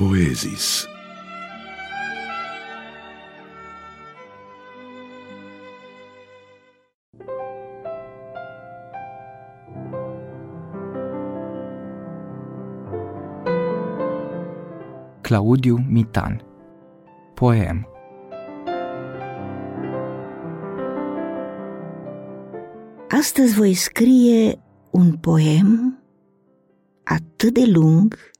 Poezis. Claudiu Mitan Poem Astăzi voi scrie un poem atât de lung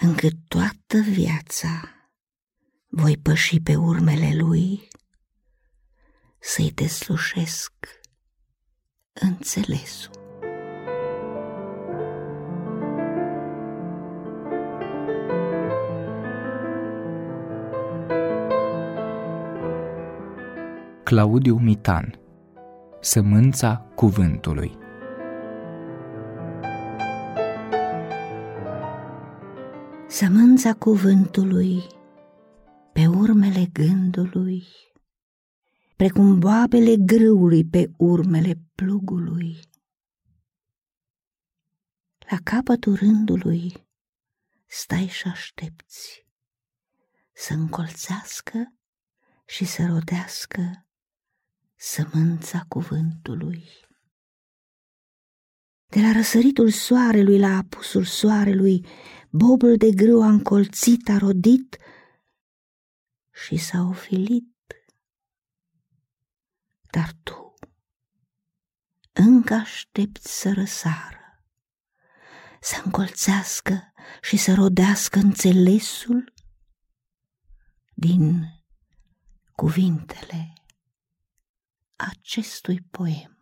încât toată viața voi păși pe urmele lui să-i deslușesc înțelesul. Claudiu Mitan Sămânța cuvântului Sămânța cuvântului pe urmele gândului, precum boabele grâului pe urmele plugului. La capătul rândului stai și aștepți să încolțească și să rodească sămânța cuvântului. De la răsăritul soarelui la apusul soarelui, bobul de grâu a încolțit, a rodit și s-a ofilit. Dar tu încă aștepți să răsară, să încolțească și să rodească înțelesul din cuvintele acestui poem.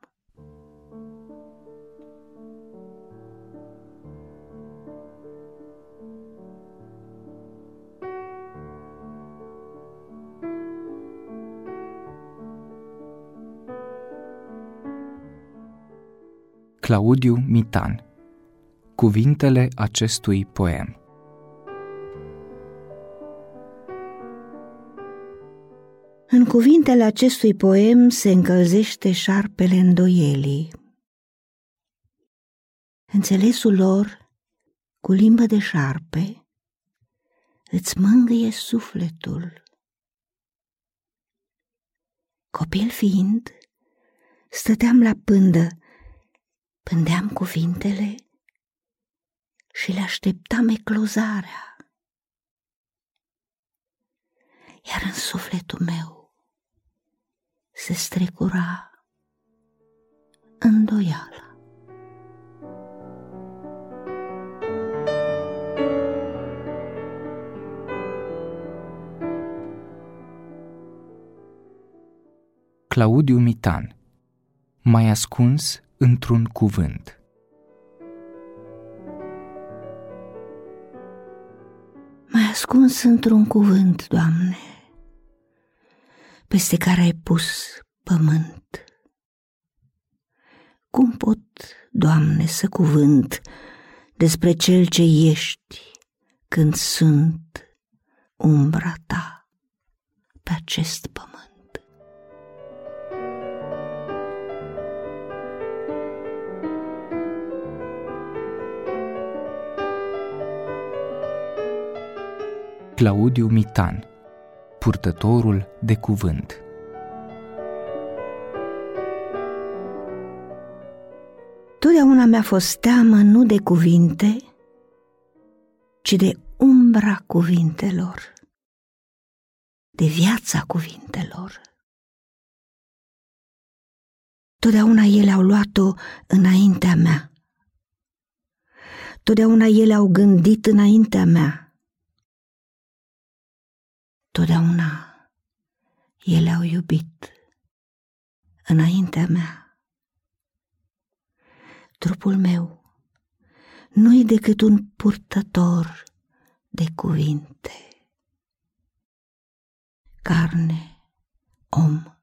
Claudiu Mitan Cuvintele acestui poem În cuvintele acestui poem se încălzește șarpele îndoielii. Înțelesul lor, cu limbă de șarpe, îți mângâie sufletul. Copil fiind, stăteam la pândă, pândeam cuvintele și le așteptam eclozarea. Iar în sufletul meu se strecura îndoiala. Claudiu Mitan Mai ascuns într-un cuvânt Mai ascuns într-un cuvânt, Doamne, peste care ai pus pământ. Cum pot, Doamne, să cuvânt despre cel ce ești când sunt umbra ta pe acest pământ? Claudiu Mitan purtătorul de cuvânt. Totdeauna mi-a fost teamă nu de cuvinte, ci de umbra cuvintelor, de viața cuvintelor. Totdeauna ele au luat-o înaintea mea. Totdeauna ele au gândit înaintea mea Totdeauna ele au iubit înaintea mea. Trupul meu nu-i decât un purtător de cuvinte. Carne, om,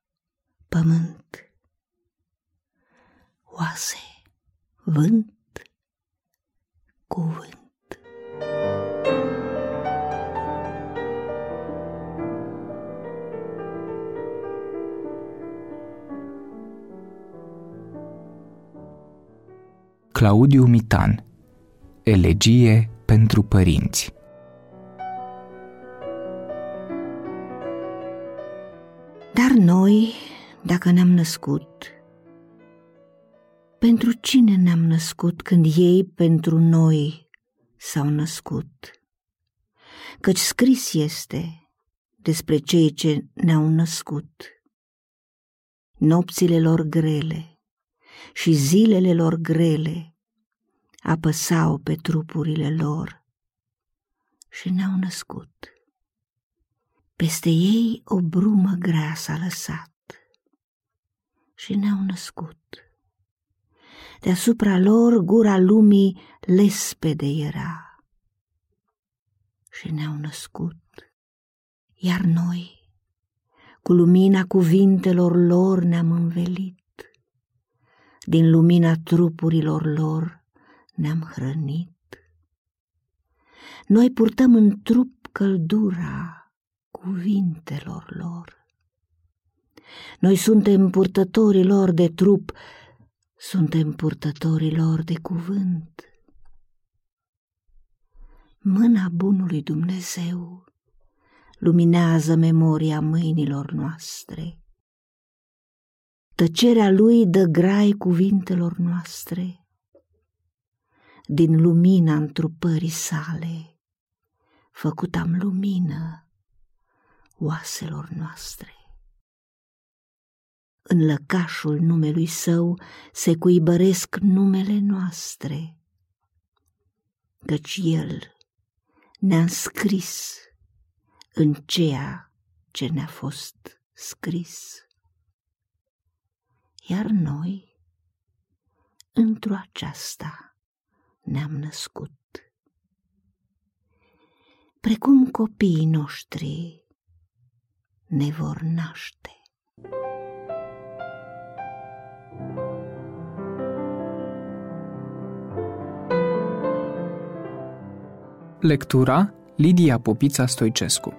pământ, oase, vânt, cuvânt. Claudiu Mitan Elegie pentru părinți Dar noi, dacă ne-am născut, pentru cine ne-am născut când ei pentru noi s-au născut? Căci scris este despre cei ce ne-au născut. Nopțile lor grele și zilele lor grele apăsau pe trupurile lor și ne-au născut. Peste ei o brumă grea s-a lăsat și ne-au născut. Deasupra lor gura lumii lespede era și ne-au născut. Iar noi, cu lumina cuvintelor lor ne-am învelit, din lumina trupurilor lor ne-am hrănit. Noi purtăm în trup căldura cuvintelor lor. Noi suntem purtătorii lor de trup, suntem purtătorii lor de cuvânt. Mâna bunului Dumnezeu luminează memoria mâinilor noastre. Tăcerea lui dă grai cuvintelor noastre. Din lumina întrupării sale, făcut am lumină oaselor noastre. În lăcașul numelui său se cuibăresc numele noastre, căci el ne-a scris în ceea ce ne-a fost scris. Iar noi, într-o aceasta, ne-am născut. Precum copiii noștri ne vor naște. Lectura Lidia Popița Stoicescu